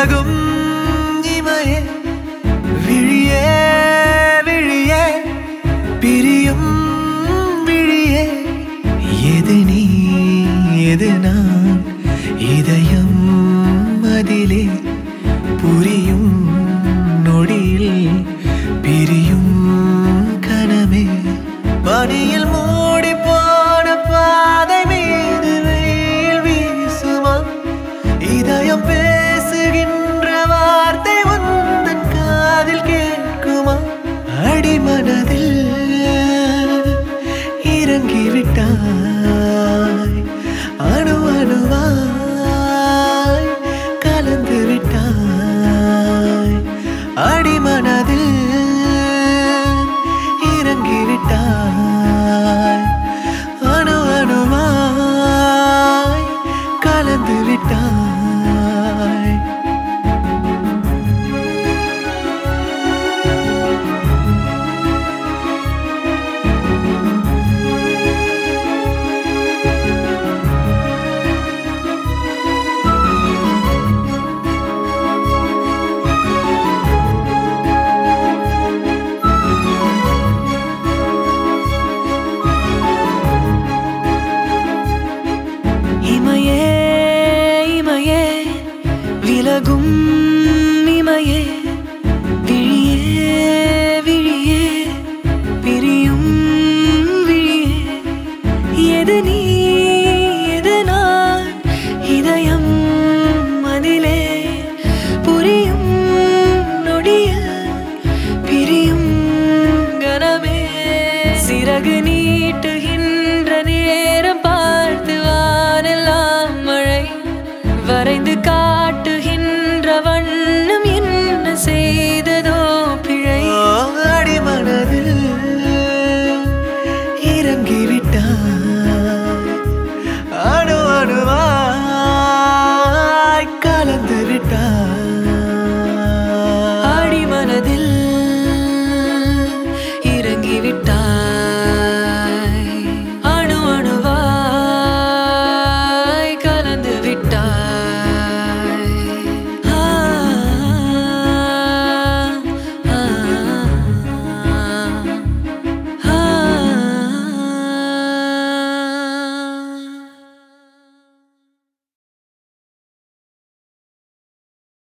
விலகும் இமையே. விழியே விழியே பிரியும் விழியே. எது நீ எது நான்? இதயம் அதிலே புரியும் நொடியில் பிரியும் கனமே. பணியில் மூடி போன பாதை மீது வீசுமா? இதயம் பே சொல்லுகின்ற வார்த்தை உந்தன் காதில் கேட்குமா? அடிமனதில் இறங்கிவிட்டான். உலகும்